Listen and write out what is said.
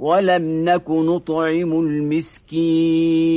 ولم نك نطعم المسكين.